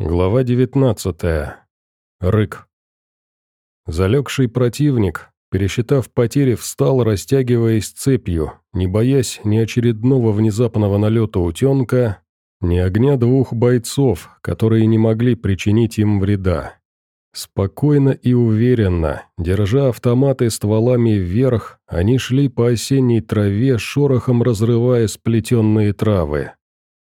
Глава 19. Рык. Залегший противник, пересчитав потери, встал, растягиваясь цепью, не боясь ни очередного внезапного налета утенка, ни огня двух бойцов, которые не могли причинить им вреда. Спокойно и уверенно, держа автоматы стволами вверх, они шли по осенней траве, шорохом разрывая сплетенные травы.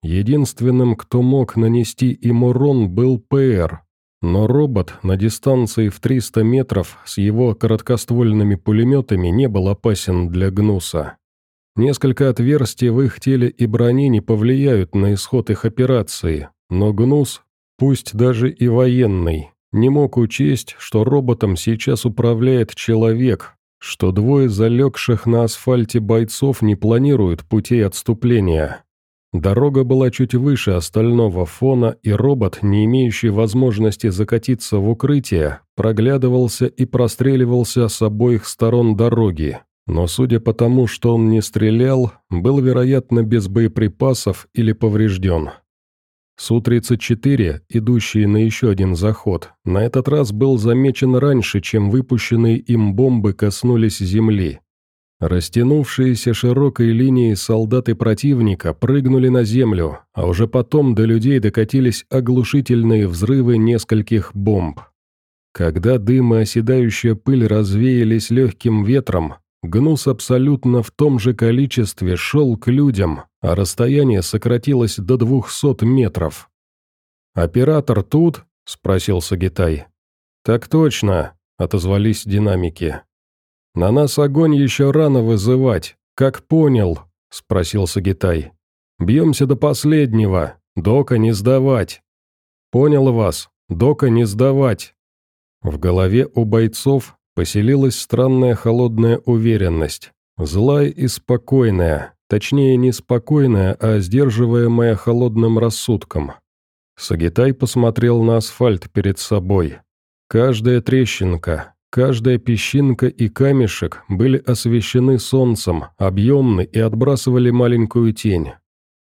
Единственным, кто мог нанести им урон, был ПР, но робот на дистанции в 300 метров с его короткоствольными пулеметами не был опасен для Гнуса. Несколько отверстий в их теле и броне не повлияют на исход их операции, но Гнус, пусть даже и военный, не мог учесть, что роботом сейчас управляет человек, что двое залегших на асфальте бойцов не планируют путей отступления. Дорога была чуть выше остального фона, и робот, не имеющий возможности закатиться в укрытие, проглядывался и простреливался с обоих сторон дороги. Но судя по тому, что он не стрелял, был, вероятно, без боеприпасов или поврежден. Су-34, идущий на еще один заход, на этот раз был замечен раньше, чем выпущенные им бомбы коснулись земли. Растянувшиеся широкой линией солдаты противника прыгнули на землю, а уже потом до людей докатились оглушительные взрывы нескольких бомб. Когда дым и оседающая пыль развеялись легким ветром, гнус абсолютно в том же количестве шел к людям, а расстояние сократилось до двухсот метров. «Оператор тут?» – спросил Сагитай. «Так точно», – отозвались динамики. «На нас огонь еще рано вызывать, как понял?» – спросил Сагитай. «Бьемся до последнего, дока не сдавать». «Понял вас, дока не сдавать». В голове у бойцов поселилась странная холодная уверенность, злая и спокойная, точнее не спокойная, а сдерживаемая холодным рассудком. Сагитай посмотрел на асфальт перед собой. Каждая трещинка, Каждая песчинка и камешек были освещены солнцем, объемны и отбрасывали маленькую тень.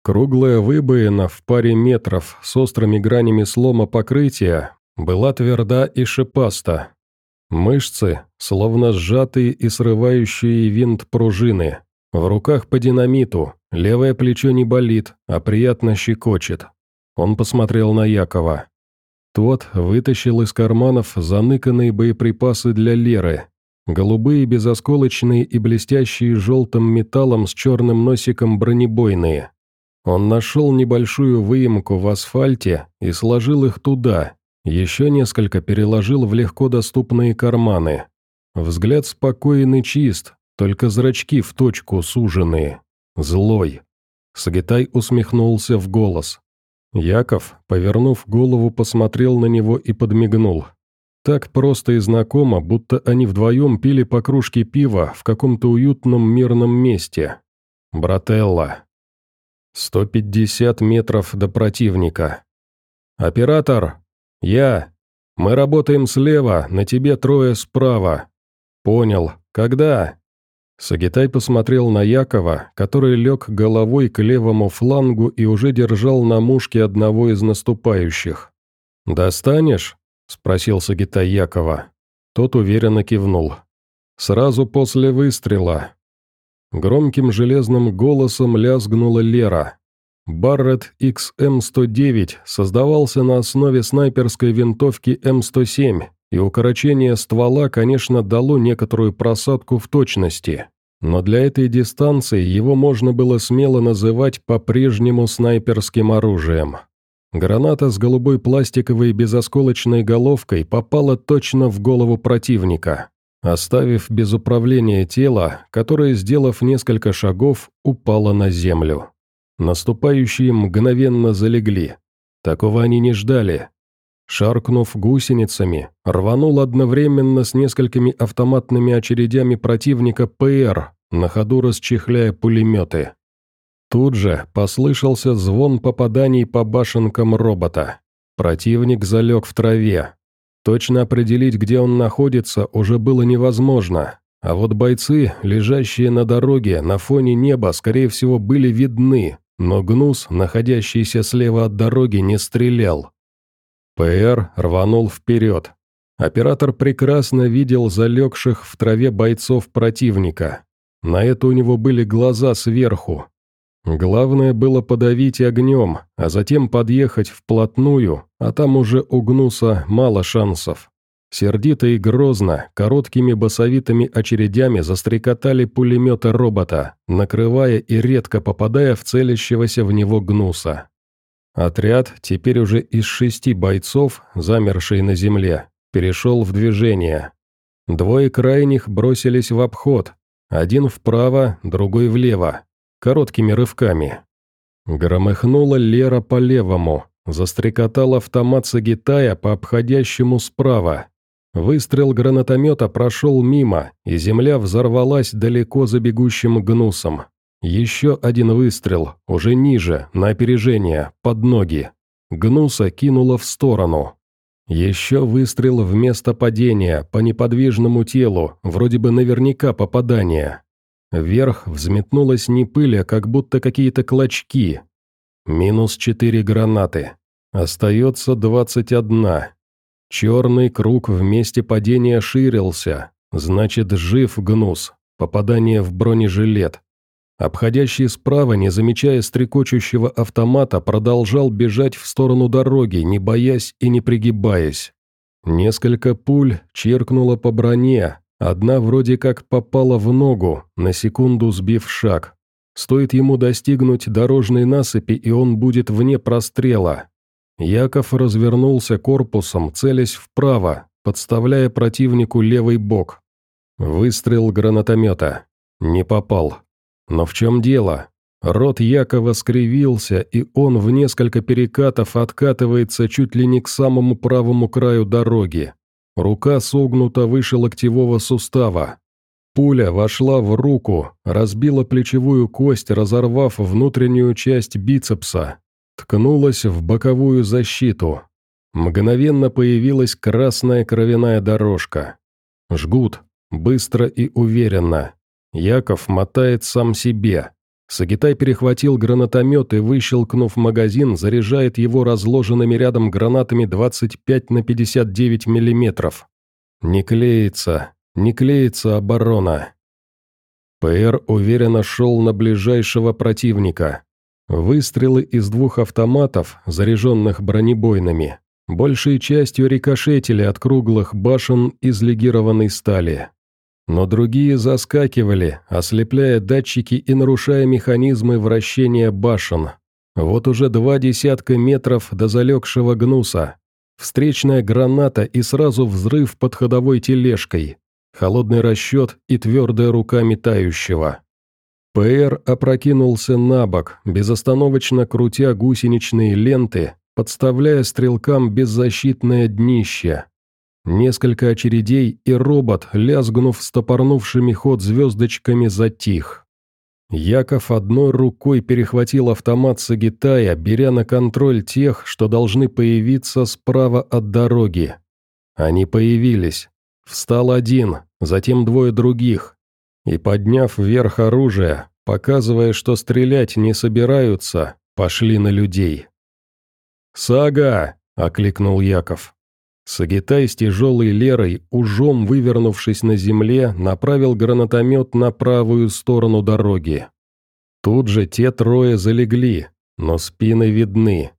Круглая выбоина в паре метров с острыми гранями слома покрытия была тверда и шипаста. Мышцы, словно сжатые и срывающие винт пружины. В руках по динамиту, левое плечо не болит, а приятно щекочет. Он посмотрел на Якова. Тот вытащил из карманов заныканные боеприпасы для Леры. Голубые, безосколочные и блестящие желтым металлом с черным носиком бронебойные. Он нашел небольшую выемку в асфальте и сложил их туда. Еще несколько переложил в легко доступные карманы. Взгляд спокоен и чист, только зрачки в точку суженные. Злой. Сагитай усмехнулся в голос. Яков, повернув голову, посмотрел на него и подмигнул. Так просто и знакомо, будто они вдвоем пили по кружке пива в каком-то уютном мирном месте. Брателла. 150 метров до противника. «Оператор! Я! Мы работаем слева, на тебе трое справа. Понял. Когда?» Сагитай посмотрел на Якова, который лег головой к левому флангу и уже держал на мушке одного из наступающих. «Достанешь?» – спросил Сагитай Якова. Тот уверенно кивнул. «Сразу после выстрела». Громким железным голосом лязгнула Лера. Барретт XM-109 создавался на основе снайперской винтовки М107, и укорочение ствола, конечно, дало некоторую просадку в точности, но для этой дистанции его можно было смело называть по-прежнему снайперским оружием. Граната с голубой пластиковой безосколочной головкой попала точно в голову противника, оставив без управления тело, которое, сделав несколько шагов, упало на землю. Наступающие мгновенно залегли. Такого они не ждали, Шаркнув гусеницами, рванул одновременно с несколькими автоматными очередями противника ПР, на ходу расчехляя пулеметы. Тут же послышался звон попаданий по башенкам робота. Противник залег в траве. Точно определить, где он находится, уже было невозможно. А вот бойцы, лежащие на дороге, на фоне неба, скорее всего, были видны, но Гнус, находящийся слева от дороги, не стрелял. ПР рванул вперед. Оператор прекрасно видел залегших в траве бойцов противника. На это у него были глаза сверху. Главное было подавить огнем, а затем подъехать вплотную, а там уже у Гнуса мало шансов. Сердито и грозно, короткими басовитыми очередями застрекотали пулеметы робота, накрывая и редко попадая в целящегося в него Гнуса. Отряд, теперь уже из шести бойцов, замерший на земле, перешел в движение. Двое крайних бросились в обход, один вправо, другой влево, короткими рывками. Громыхнула Лера по левому, застрекотал автомат Сагитая по обходящему справа, Выстрел гранатомета прошел мимо, и земля взорвалась далеко за бегущим гнусом. Еще один выстрел, уже ниже, на опережение, под ноги. Гнуса кинуло в сторону. Еще выстрел вместо падения, по неподвижному телу, вроде бы наверняка попадание. Вверх взметнулась не пыль, а как будто какие-то клочки. Минус четыре гранаты. Остается двадцать одна. Черный круг в месте падения ширился, значит, жив гнус, попадание в бронежилет. Обходящий справа, не замечая стрекочущего автомата, продолжал бежать в сторону дороги, не боясь и не пригибаясь. Несколько пуль чиркнуло по броне, одна вроде как попала в ногу, на секунду сбив шаг. Стоит ему достигнуть дорожной насыпи, и он будет вне прострела. Яков развернулся корпусом, целясь вправо, подставляя противнику левый бок. Выстрел гранатомета. Не попал. Но в чем дело? Рот Якова скривился, и он в несколько перекатов откатывается чуть ли не к самому правому краю дороги. Рука согнута выше локтевого сустава. Пуля вошла в руку, разбила плечевую кость, разорвав внутреннюю часть бицепса, ткнулась в боковую защиту. Мгновенно появилась красная кровяная дорожка. Жгут, быстро и уверенно. Яков мотает сам себе. Сагитай перехватил гранатомет и, выщелкнув магазин, заряжает его разложенными рядом гранатами 25 на 59 миллиметров. Не клеится, не клеится оборона. ПР уверенно шел на ближайшего противника. Выстрелы из двух автоматов, заряженных бронебойными, большей частью рикошетили от круглых башен из легированной стали. Но другие заскакивали, ослепляя датчики и нарушая механизмы вращения башен. Вот уже два десятка метров до залегшего гнуса. Встречная граната и сразу взрыв под ходовой тележкой. Холодный расчет и твердая рука метающего. ПР опрокинулся на бок, безостановочно крутя гусеничные ленты, подставляя стрелкам беззащитное днище. Несколько очередей, и робот, лязгнув стопорнувшими ход звездочками, затих. Яков одной рукой перехватил автомат Сагитая, беря на контроль тех, что должны появиться справа от дороги. Они появились. Встал один, затем двое других, и, подняв вверх оружие, показывая, что стрелять не собираются, пошли на людей. «Сага!» — окликнул Яков. Сагитай с тяжелой Лерой, ужом вывернувшись на земле, направил гранатомет на правую сторону дороги. Тут же те трое залегли, но спины видны.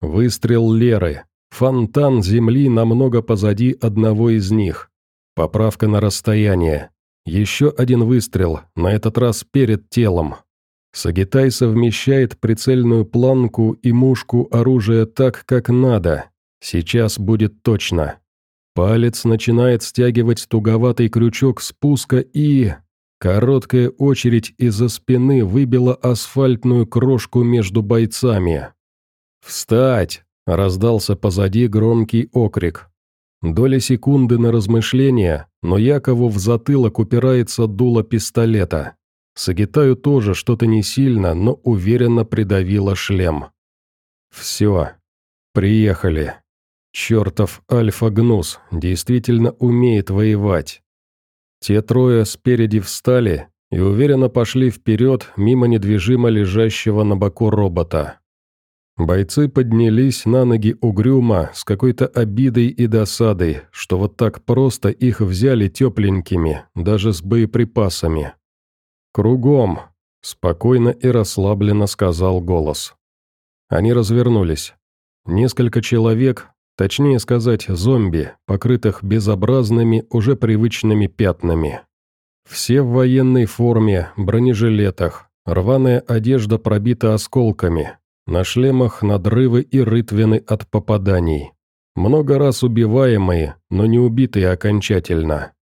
Выстрел Леры. Фонтан земли намного позади одного из них. Поправка на расстояние. Еще один выстрел, на этот раз перед телом. Сагитай совмещает прицельную планку и мушку оружия так, как надо. Сейчас будет точно. Палец начинает стягивать туговатый крючок спуска и... Короткая очередь из-за спины выбила асфальтную крошку между бойцами. «Встать!» – раздался позади громкий окрик. Доля секунды на размышление, но Якову в затылок упирается дуло пистолета. Сагитаю тоже что-то не сильно, но уверенно придавило шлем. Все. Приехали. Чертов Альфа-Гнус действительно умеет воевать. Те трое спереди встали и уверенно пошли вперед мимо недвижимо лежащего на боку робота. Бойцы поднялись на ноги угрюмо, с какой-то обидой и досадой, что вот так просто их взяли тепленькими, даже с боеприпасами. «Кругом», — спокойно и расслабленно сказал голос. Они развернулись. Несколько человек, точнее сказать, зомби, покрытых безобразными, уже привычными пятнами. Все в военной форме, бронежилетах, рваная одежда пробита осколками, на шлемах надрывы и рытвины от попаданий. Много раз убиваемые, но не убитые окончательно.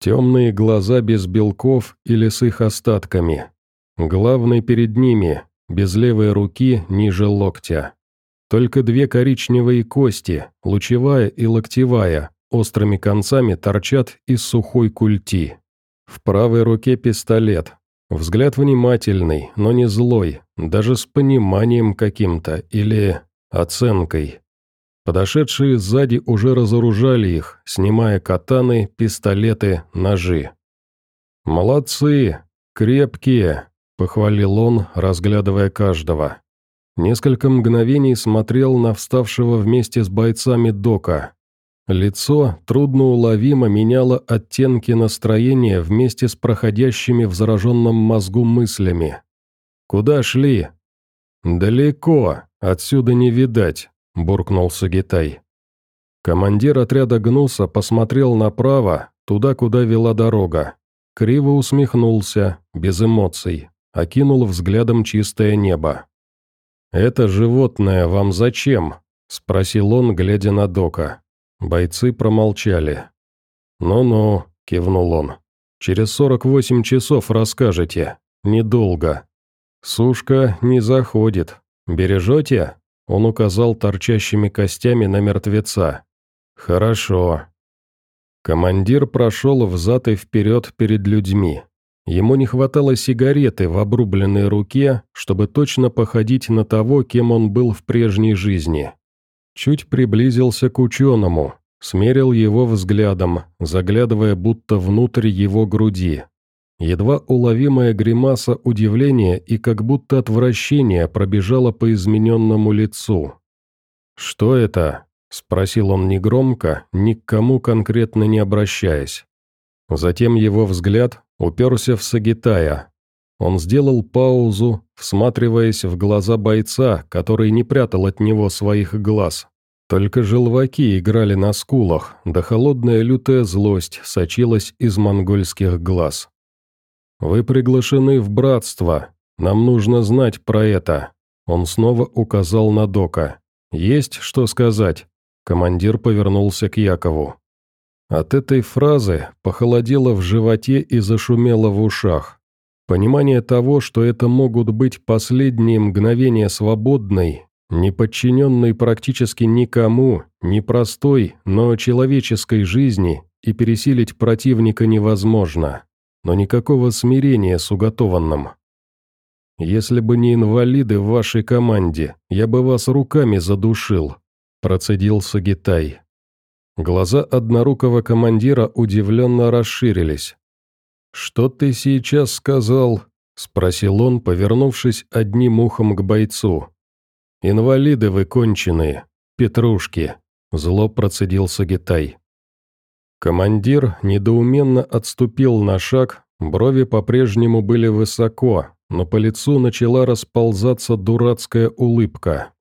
Темные глаза без белков или с их остатками. Главный перед ними, без левой руки ниже локтя. Только две коричневые кости, лучевая и локтевая, острыми концами торчат из сухой культи. В правой руке пистолет. Взгляд внимательный, но не злой, даже с пониманием каким-то или оценкой. Подошедшие сзади уже разоружали их, снимая катаны, пистолеты, ножи. «Молодцы! Крепкие!» – похвалил он, разглядывая каждого. Несколько мгновений смотрел на вставшего вместе с бойцами Дока. Лицо трудноуловимо меняло оттенки настроения вместе с проходящими в зараженном мозгу мыслями. «Куда шли?» «Далеко, отсюда не видать», – буркнул Сагитай. Командир отряда Гнуса посмотрел направо, туда, куда вела дорога. Криво усмехнулся, без эмоций окинул взглядом чистое небо. «Это животное вам зачем?» – спросил он, глядя на Дока. Бойцы промолчали. «Ну-ну», – кивнул он. «Через сорок восемь часов расскажете. Недолго. Сушка не заходит. Бережете?» Он указал торчащими костями на мертвеца. «Хорошо». Командир прошел взад и вперед перед людьми. Ему не хватало сигареты в обрубленной руке, чтобы точно походить на того, кем он был в прежней жизни. Чуть приблизился к ученому, смерил его взглядом, заглядывая будто внутрь его груди. Едва уловимая гримаса удивления и как будто отвращения пробежала по измененному лицу. «Что это?» – спросил он негромко, ни к кому конкретно не обращаясь. Затем его взгляд уперся в Сагитая. Он сделал паузу, всматриваясь в глаза бойца, который не прятал от него своих глаз. Только желваки играли на скулах, да холодная лютая злость сочилась из монгольских глаз. «Вы приглашены в братство. Нам нужно знать про это». Он снова указал на Дока. «Есть что сказать?» Командир повернулся к Якову. От этой фразы похолодело в животе и зашумело в ушах. Понимание того, что это могут быть последние мгновения свободной, не подчиненной практически никому, непростой, но человеческой жизни, и пересилить противника невозможно. Но никакого смирения с уготованным. «Если бы не инвалиды в вашей команде, я бы вас руками задушил», процедил Сагитай. Глаза однорукого командира удивленно расширились. «Что ты сейчас сказал?» – спросил он, повернувшись одним ухом к бойцу. «Инвалиды вы конченые, петрушки», – зло процедил Сагитай. Командир недоуменно отступил на шаг, брови по-прежнему были высоко, но по лицу начала расползаться дурацкая улыбка.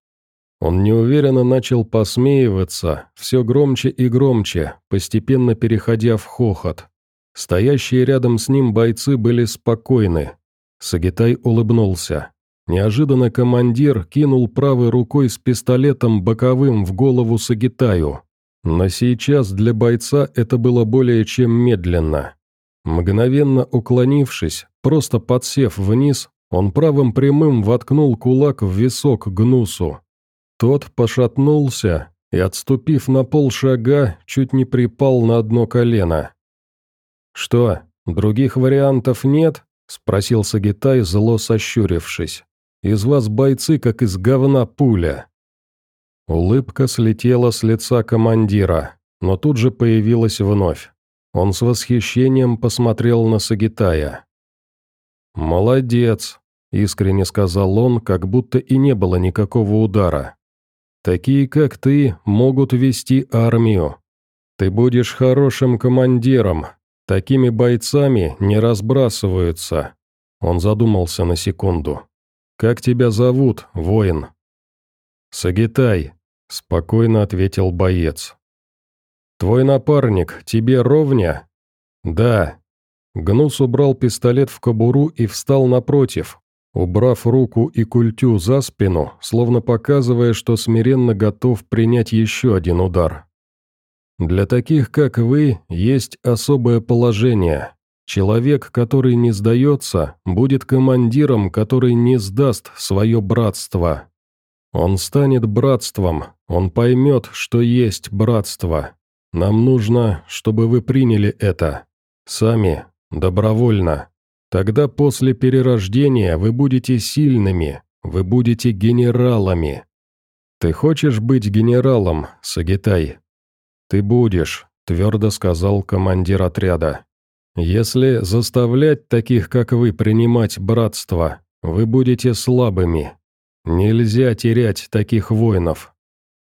Он неуверенно начал посмеиваться, все громче и громче, постепенно переходя в хохот. Стоящие рядом с ним бойцы были спокойны. Сагитай улыбнулся. Неожиданно командир кинул правой рукой с пистолетом боковым в голову Сагитаю. Но сейчас для бойца это было более чем медленно. Мгновенно уклонившись, просто подсев вниз, он правым прямым воткнул кулак в висок Гнусу. Тот пошатнулся и, отступив на полшага, чуть не припал на одно колено. «Что, других вариантов нет?» – спросил Сагитай, зло сощурившись. «Из вас бойцы, как из говна пуля». Улыбка слетела с лица командира, но тут же появилась вновь. Он с восхищением посмотрел на Сагитая. «Молодец. искренне сказал он, как будто и не было никакого удара. «Такие, как ты, могут вести армию. Ты будешь хорошим командиром. Такими бойцами не разбрасываются». Он задумался на секунду. «Как тебя зовут, воин?» «Сагитай», — спокойно ответил боец. «Твой напарник тебе ровня?» «Да». Гнус убрал пистолет в кобуру и встал напротив, убрав руку и культю за спину, словно показывая, что смиренно готов принять еще один удар. «Для таких, как вы, есть особое положение. Человек, который не сдается, будет командиром, который не сдаст свое братство. Он станет братством, он поймет, что есть братство. Нам нужно, чтобы вы приняли это. Сами, добровольно. Тогда после перерождения вы будете сильными, вы будете генералами. Ты хочешь быть генералом, Сагитай? Ты будешь, твердо сказал командир отряда. Если заставлять таких, как вы, принимать братство, вы будете слабыми. Нельзя терять таких воинов.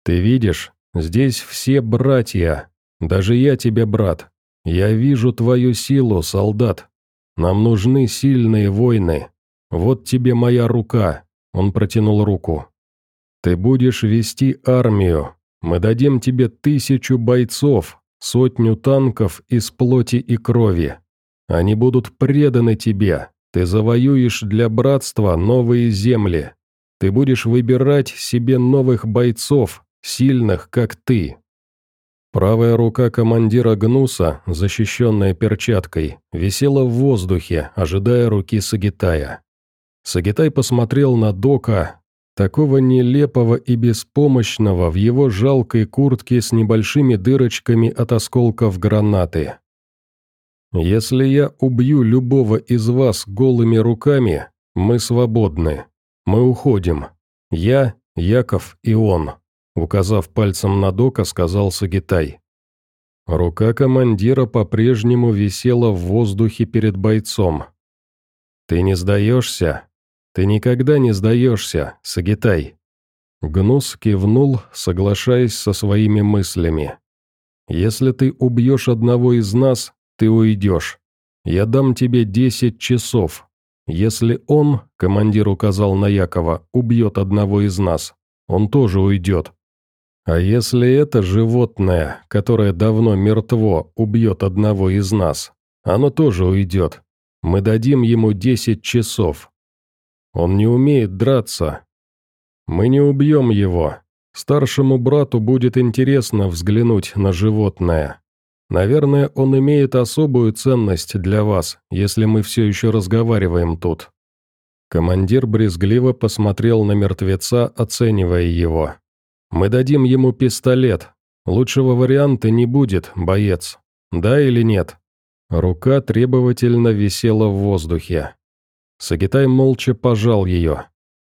Ты видишь, здесь все братья. Даже я тебе брат. Я вижу твою силу, солдат. Нам нужны сильные войны. Вот тебе моя рука». Он протянул руку. «Ты будешь вести армию. Мы дадим тебе тысячу бойцов, сотню танков из плоти и крови. Они будут преданы тебе. Ты завоюешь для братства новые земли. Ты будешь выбирать себе новых бойцов, сильных, как ты. Правая рука командира Гнуса, защищенная перчаткой, висела в воздухе, ожидая руки Сагитая. Сагитай посмотрел на Дока, такого нелепого и беспомощного в его жалкой куртке с небольшими дырочками от осколков гранаты. «Если я убью любого из вас голыми руками, мы свободны. Мы уходим. Я, Яков и он». Указав пальцем на Дока, сказал Сагитай. Рука командира по-прежнему висела в воздухе перед бойцом. «Ты не сдаешься? Ты никогда не сдаешься, Сагитай!» Гнус кивнул, соглашаясь со своими мыслями. «Если ты убьешь одного из нас, ты уйдешь. Я дам тебе десять часов. Если он, командир указал на Якова, убьет одного из нас, он тоже уйдет. А если это животное, которое давно мертво, убьет одного из нас, оно тоже уйдет. Мы дадим ему десять часов. Он не умеет драться. Мы не убьем его. Старшему брату будет интересно взглянуть на животное. Наверное, он имеет особую ценность для вас, если мы все еще разговариваем тут». Командир брезгливо посмотрел на мертвеца, оценивая его. Мы дадим ему пистолет. Лучшего варианта не будет, боец. Да или нет?» Рука требовательно висела в воздухе. Сагитай молча пожал ее.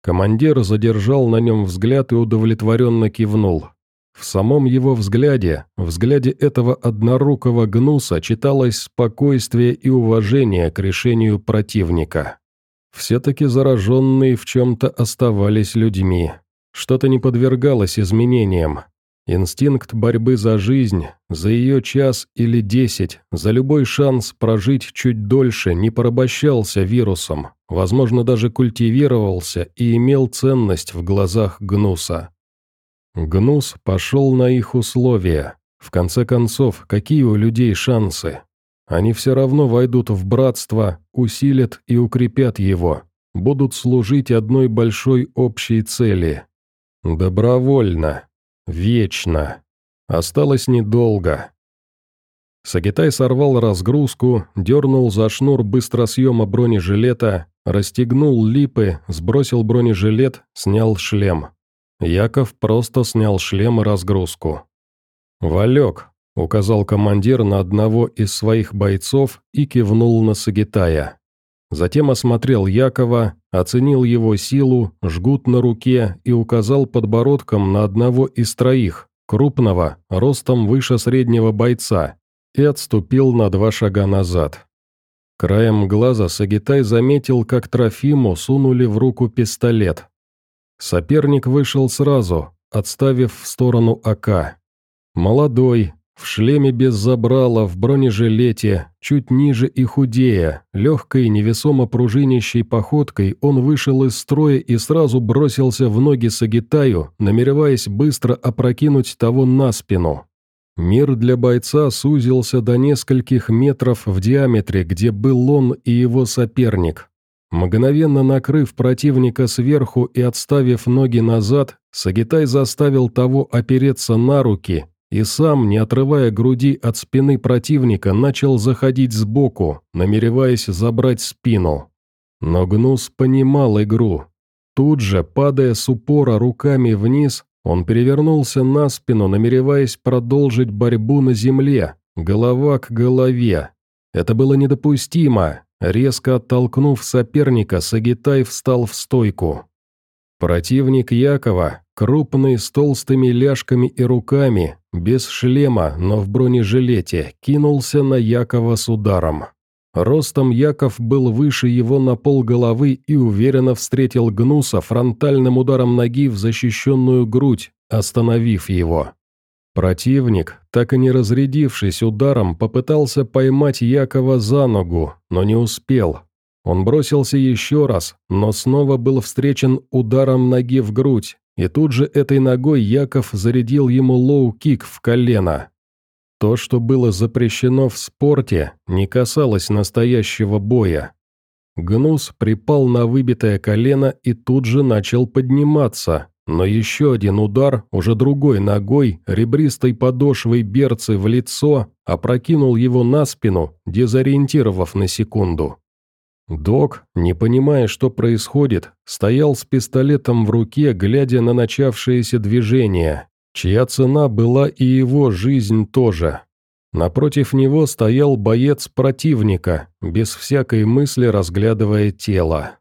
Командир задержал на нем взгляд и удовлетворенно кивнул. В самом его взгляде, взгляде этого однорукого гнуса, читалось спокойствие и уважение к решению противника. Все-таки зараженные в чем-то оставались людьми. Что-то не подвергалось изменениям. Инстинкт борьбы за жизнь, за ее час или десять, за любой шанс прожить чуть дольше не порабощался вирусом, возможно, даже культивировался и имел ценность в глазах Гнуса. Гнус пошел на их условия. В конце концов, какие у людей шансы? Они все равно войдут в братство, усилят и укрепят его, будут служить одной большой общей цели. Добровольно. Вечно. Осталось недолго. Сагитай сорвал разгрузку, дернул за шнур быстросъема бронежилета, расстегнул липы, сбросил бронежилет, снял шлем. Яков просто снял шлем и разгрузку. «Валек», — указал командир на одного из своих бойцов и кивнул на Сагитая. Затем осмотрел Якова, оценил его силу, жгут на руке и указал подбородком на одного из троих, крупного, ростом выше среднего бойца, и отступил на два шага назад. Краем глаза Сагитай заметил, как Трофиму сунули в руку пистолет. Соперник вышел сразу, отставив в сторону АК. Молодой, в шлеме без забрала, в бронежилете, чуть ниже и худее, легкой невесомо пружинящей походкой он вышел из строя и сразу бросился в ноги Сагитаю, намереваясь быстро опрокинуть того на спину. Мир для бойца сузился до нескольких метров в диаметре, где был он и его соперник. Мгновенно накрыв противника сверху и отставив ноги назад, Сагитай заставил того опереться на руки и сам, не отрывая груди от спины противника, начал заходить сбоку, намереваясь забрать спину. Но Гнус понимал игру. Тут же, падая с упора руками вниз, он перевернулся на спину, намереваясь продолжить борьбу на земле, голова к голове. Это было недопустимо. Резко оттолкнув соперника, Сагитай встал в стойку. Противник Якова, крупный, с толстыми ляжками и руками, без шлема, но в бронежилете, кинулся на Якова с ударом. Ростом Яков был выше его на пол головы и уверенно встретил Гнуса фронтальным ударом ноги в защищенную грудь, остановив его. Противник, так и не разрядившись ударом, попытался поймать Якова за ногу, но не успел. Он бросился еще раз, но снова был встречен ударом ноги в грудь, и тут же этой ногой Яков зарядил ему лоу-кик в колено. То, что было запрещено в спорте, не касалось настоящего боя. Гнус припал на выбитое колено и тут же начал подниматься, но еще один удар, уже другой ногой, ребристой подошвой берцы в лицо, опрокинул его на спину, дезориентировав на секунду. Док, не понимая, что происходит, стоял с пистолетом в руке, глядя на начавшееся движение, чья цена была и его жизнь тоже. Напротив него стоял боец противника, без всякой мысли разглядывая тело.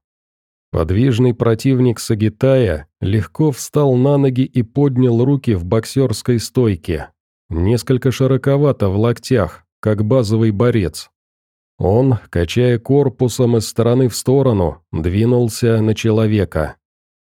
Подвижный противник Сагитая легко встал на ноги и поднял руки в боксерской стойке. Несколько широковато в локтях, как базовый борец. Он, качая корпусом из стороны в сторону, двинулся на человека.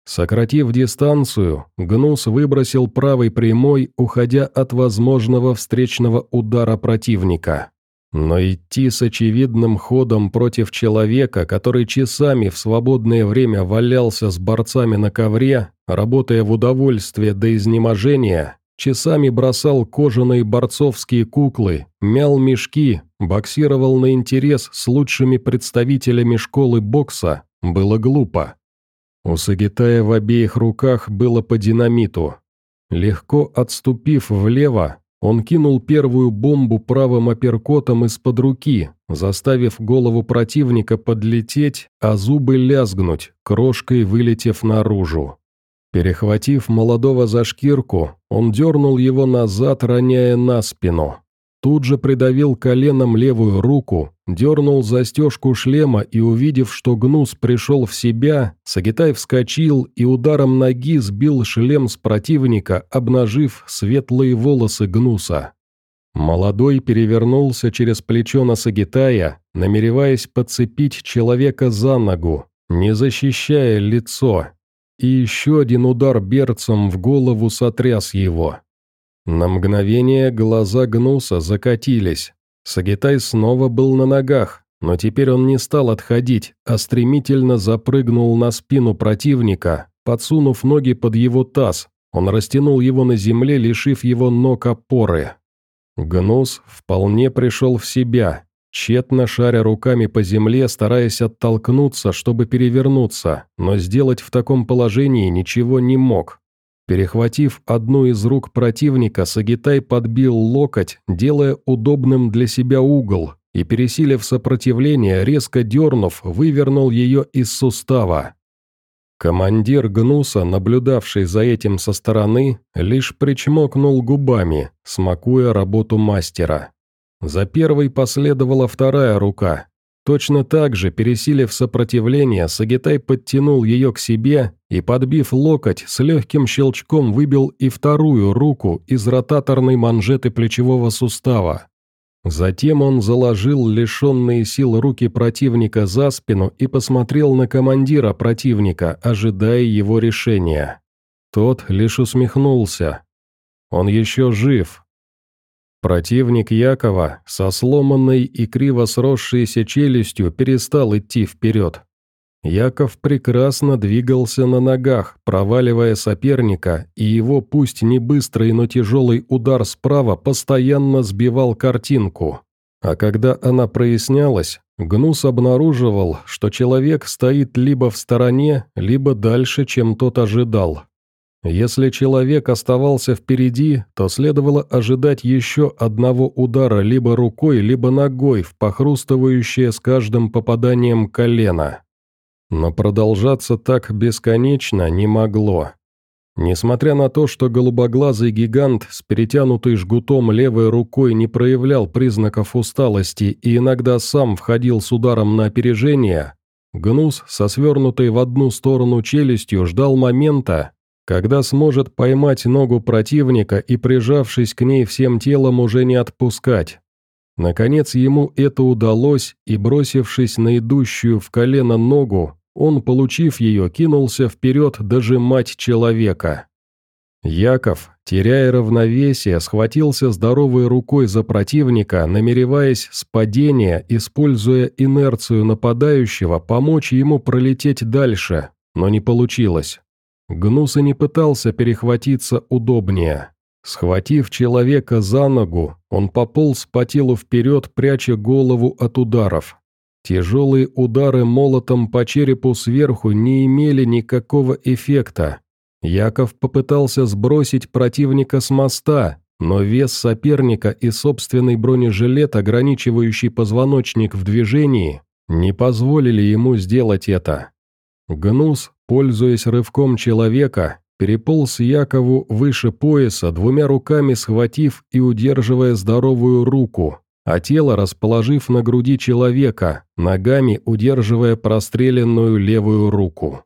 Сократив дистанцию, Гнус выбросил правой прямой, уходя от возможного встречного удара противника. Но идти с очевидным ходом против человека, который часами в свободное время валялся с борцами на ковре, работая в удовольствие до изнеможения, Часами бросал кожаные борцовские куклы, мял мешки, боксировал на интерес с лучшими представителями школы бокса, было глупо. У Сагитая в обеих руках было по динамиту. Легко отступив влево, он кинул первую бомбу правым апперкотом из-под руки, заставив голову противника подлететь, а зубы лязгнуть, крошкой вылетев наружу. Перехватив молодого за шкирку, он дернул его назад, роняя на спину. Тут же придавил коленом левую руку, дернул застежку шлема и, увидев, что Гнус пришел в себя, Сагитай вскочил и ударом ноги сбил шлем с противника, обнажив светлые волосы Гнуса. Молодой перевернулся через плечо на Сагитая, намереваясь подцепить человека за ногу, не защищая лицо, и еще один удар берцем в голову сотряс его. На мгновение глаза Гнуса закатились. Сагитай снова был на ногах, но теперь он не стал отходить, а стремительно запрыгнул на спину противника, подсунув ноги под его таз. Он растянул его на земле, лишив его ног опоры. Гнус вполне пришел в себя, тщетно шаря руками по земле, стараясь оттолкнуться, чтобы перевернуться, но сделать в таком положении ничего не мог. Перехватив одну из рук противника, Сагитай подбил локоть, делая удобным для себя угол, и, пересилив сопротивление, резко дернув, вывернул ее из сустава. Командир Гнуса, наблюдавший за этим со стороны, лишь причмокнул губами, смакуя работу мастера. За первой последовала вторая рука. Точно так же, пересилив сопротивление, Сагитай подтянул ее к себе и, подбив локоть, с легким щелчком выбил и вторую руку из ротаторной манжеты плечевого сустава. Затем он заложил лишенные сил руки противника за спину и посмотрел на командира противника, ожидая его решения. Тот лишь усмехнулся. Он еще жив. Противник Якова со сломанной и криво сросшейся челюстью перестал идти вперед. Яков прекрасно двигался на ногах, проваливая соперника, и его пусть не быстрый, но тяжелый удар справа постоянно сбивал картинку. А когда она прояснялась, Гнус обнаруживал, что человек стоит либо в стороне, либо дальше, чем тот ожидал. Если человек оставался впереди, то следовало ожидать еще одного удара либо рукой, либо ногой в похрустывающее с каждым попаданием колено. Но продолжаться так бесконечно не могло. Несмотря на то, что голубоглазый гигант с перетянутой жгутом левой рукой не проявлял признаков усталости и иногда сам входил с ударом на опережение, Гнус со свернутой в одну сторону челюстью ждал момента, когда сможет поймать ногу противника и, прижавшись к ней всем телом, уже не отпускать. Наконец ему это удалось, и, бросившись на идущую в колено ногу, он, получив ее, кинулся вперед дожимать человека. Яков, теряя равновесие, схватился здоровой рукой за противника, намереваясь с падения, используя инерцию нападающего, помочь ему пролететь дальше, но не получилось. Гнус и не пытался перехватиться удобнее. Схватив человека за ногу, он пополз по телу вперед, пряча голову от ударов. Тяжелые удары молотом по черепу сверху не имели никакого эффекта. Яков попытался сбросить противника с моста, но вес соперника и собственный бронежилет, ограничивающий позвоночник в движении, не позволили ему сделать это. Гнус, пользуясь рывком человека, переполз Якову выше пояса, двумя руками схватив и удерживая здоровую руку, а тело расположив на груди человека, ногами удерживая простреленную левую руку.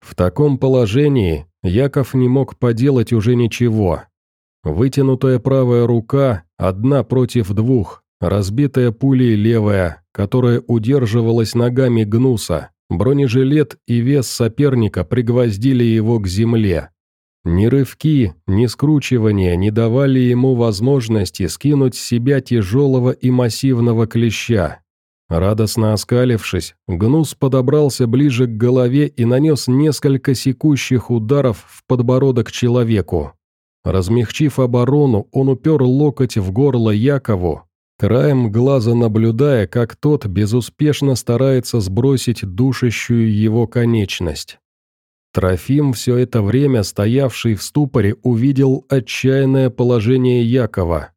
В таком положении Яков не мог поделать уже ничего. Вытянутая правая рука, одна против двух, разбитая пулей левая, которая удерживалась ногами гнуса, Бронежилет и вес соперника пригвоздили его к земле. Ни рывки, ни скручивания не давали ему возможности скинуть с себя тяжелого и массивного клеща. Радостно оскалившись, Гнус подобрался ближе к голове и нанес несколько секущих ударов в подбородок человеку. Размягчив оборону, он упер локоть в горло Якову, краем глаза наблюдая, как тот безуспешно старается сбросить душащую его конечность. Трофим, все это время стоявший в ступоре, увидел отчаянное положение Якова.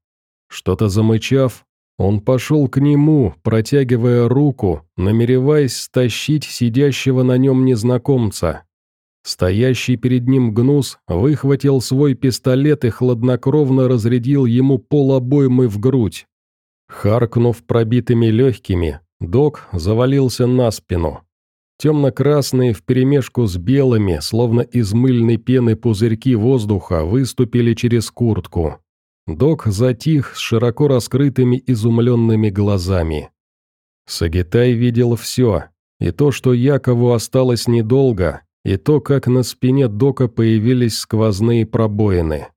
Что-то замычав, он пошел к нему, протягивая руку, намереваясь стащить сидящего на нем незнакомца. Стоящий перед ним гнус выхватил свой пистолет и хладнокровно разрядил ему полобоймы в грудь. Харкнув пробитыми легкими, док завалился на спину. Темно-красные вперемешку с белыми, словно из мыльной пены пузырьки воздуха, выступили через куртку. Док затих с широко раскрытыми изумленными глазами. Сагитай видел все, и то, что Якову осталось недолго, и то, как на спине Дока появились сквозные пробоины.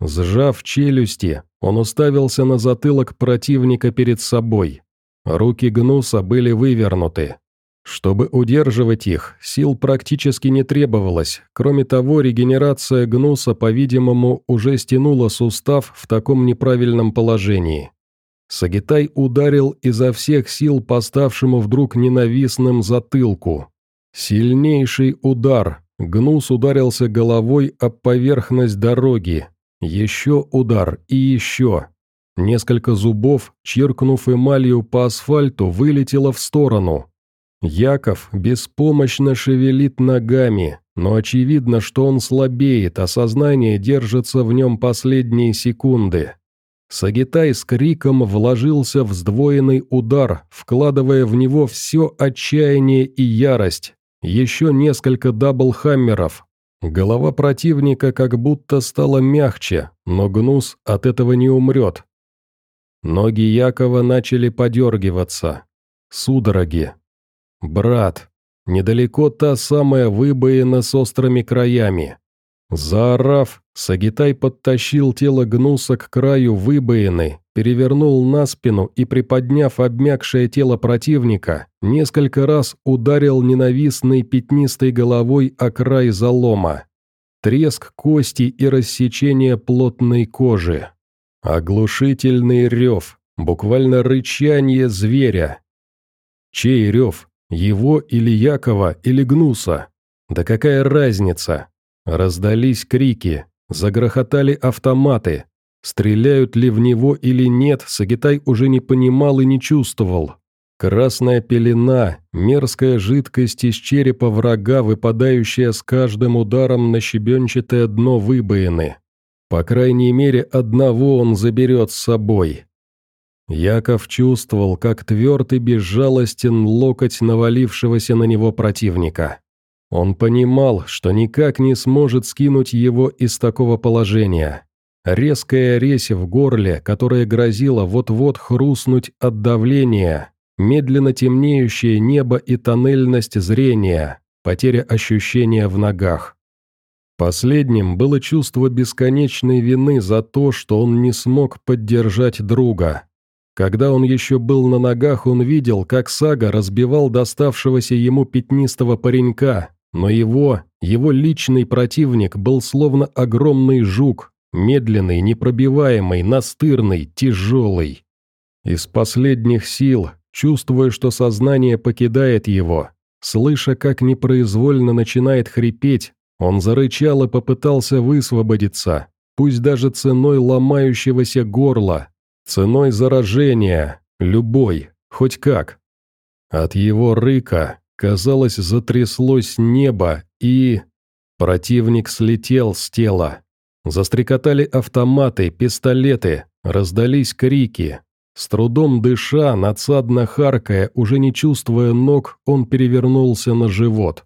Сжав челюсти, он уставился на затылок противника перед собой. Руки Гнуса были вывернуты. Чтобы удерживать их, сил практически не требовалось, кроме того, регенерация Гнуса, по-видимому, уже стянула сустав в таком неправильном положении. Сагитай ударил изо всех сил поставшему вдруг ненавистным затылку. Сильнейший удар. Гнус ударился головой об поверхность дороги, еще удар и еще. Несколько зубов, чиркнув эмалью по асфальту, вылетело в сторону. Яков беспомощно шевелит ногами, но очевидно, что он слабеет, а сознание держится в нем последние секунды. Сагитай с криком вложился в сдвоенный удар, вкладывая в него все отчаяние и ярость. Еще несколько даблхаммеров, Голова противника как будто стала мягче, но Гнус от этого не умрет. Ноги Якова начали подергиваться. Судороги. «Брат, недалеко та самая выбоина с острыми краями». Заорав, Сагитай подтащил тело Гнуса к краю выбоины, перевернул на спину и, приподняв обмякшее тело противника, несколько раз ударил ненавистной пятнистой головой о край залома. Треск кости и рассечение плотной кожи. Оглушительный рев, буквально рычание зверя. Чей рев? Его или Якова, или Гнуса? Да какая разница? Раздались крики, загрохотали автоматы. Стреляют ли в него или нет, Сагитай уже не понимал и не чувствовал. Красная пелена, мерзкая жидкость из черепа врага, выпадающая с каждым ударом на щебенчатое дно выбоины. По крайней мере, одного он заберет с собой. Яков чувствовал, как тверд и безжалостен локоть навалившегося на него противника. Он понимал, что никак не сможет скинуть его из такого положения. Резкая резь в горле, которая грозила вот-вот хрустнуть от давления, медленно темнеющее небо и тоннельность зрения, потеря ощущения в ногах. Последним было чувство бесконечной вины за то, что он не смог поддержать друга. Когда он еще был на ногах, он видел, как Сага разбивал доставшегося ему пятнистого паренька, но его, его личный противник был словно огромный жук, медленный, непробиваемый, настырный, тяжелый. Из последних сил, чувствуя, что сознание покидает его, слыша, как непроизвольно начинает хрипеть, он зарычал и попытался высвободиться, пусть даже ценой ломающегося горла, ценой заражения, любой, хоть как. От его рыка, казалось, затряслось небо и... Противник слетел с тела. Застрекотали автоматы, пистолеты, раздались крики. С трудом дыша, надсадно харкая, уже не чувствуя ног, он перевернулся на живот.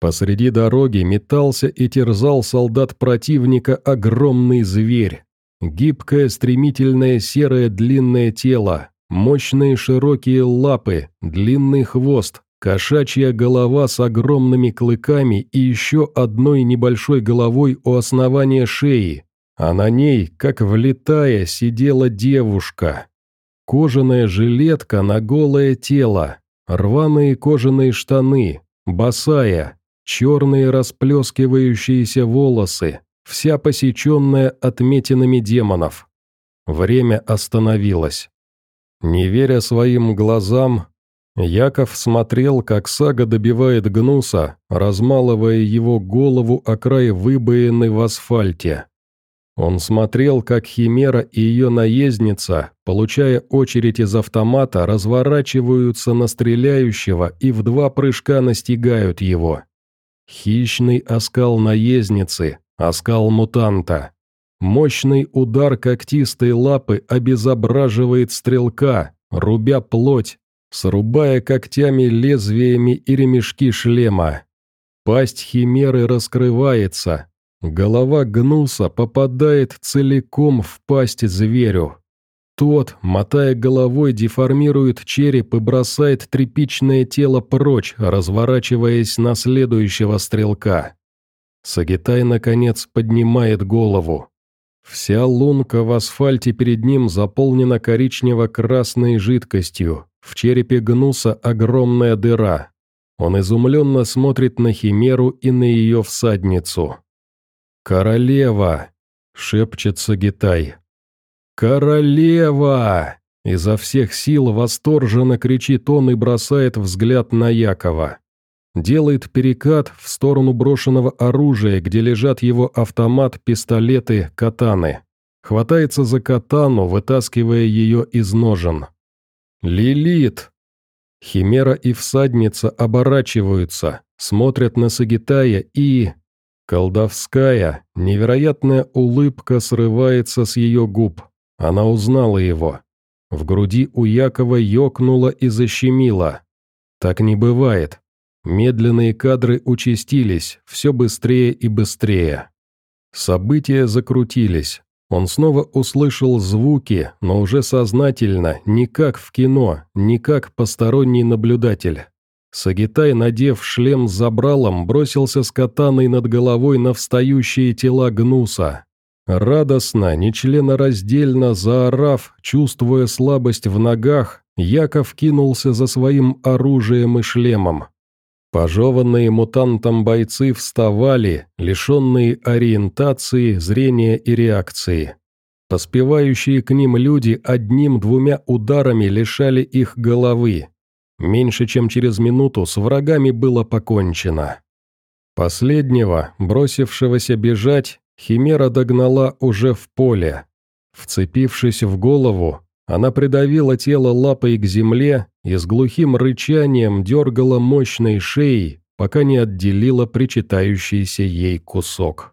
Посреди дороги метался и терзал солдат противника огромный зверь. Гибкое, стремительное серое длинное тело, мощные широкие лапы, длинный хвост, кошачья голова с огромными клыками и еще одной небольшой головой у основания шеи, а на ней, как влетая, сидела девушка. Кожаная жилетка на голое тело, рваные кожаные штаны, босая, черные расплескивающиеся волосы, вся посеченная отметинами демонов. Время остановилось. Не веря своим глазам, Яков смотрел, как сага добивает гнуса, размалывая его голову о край выбоины в асфальте. Он смотрел, как Химера и ее наездница, получая очередь из автомата, разворачиваются на стреляющего и в два прыжка настигают его. Хищный оскал наездницы, оскал мутанта. Мощный удар когтистой лапы обезображивает стрелка, рубя плоть, срубая когтями лезвиями и ремешки шлема. Пасть химеры раскрывается, голова гнуса попадает целиком в пасть зверю. Тот, мотая головой, деформирует череп и бросает тряпичное тело прочь, разворачиваясь на следующего стрелка. Сагитай, наконец, поднимает голову. Вся лунка в асфальте перед ним заполнена коричнево-красной жидкостью, в черепе гнуса огромная дыра. Он изумленно смотрит на Химеру и на ее всадницу. «Королева!» — шепчет Сагитай. «Королева!» — изо всех сил восторженно кричит он и бросает взгляд на Якова. Делает перекат в сторону брошенного оружия, где лежат его автомат, пистолеты, катаны. Хватается за катану, вытаскивая ее из ножен. «Лилит!» Химера и всадница оборачиваются, смотрят на Сагитая и... Колдовская, невероятная улыбка срывается с ее губ. Она узнала его. В груди у Якова ёкнуло и защемило. Так не бывает. Медленные кадры участились, все быстрее и быстрее. События закрутились. Он снова услышал звуки, но уже сознательно, не как в кино, не как посторонний наблюдатель. Сагитай, надев шлем с забралом, бросился с катаной над головой на встающие тела гнуса. Радостно, нечленораздельно заорав, чувствуя слабость в ногах, Яков кинулся за своим оружием и шлемом. Пожеванные мутантом бойцы вставали, лишенные ориентации, зрения и реакции. Поспевающие к ним люди одним-двумя ударами лишали их головы. Меньше чем через минуту с врагами было покончено. Последнего, бросившегося бежать, Химера догнала уже в поле. Вцепившись в голову, она придавила тело лапой к земле и с глухим рычанием дергала мощной шеей, пока не отделила причитающийся ей кусок.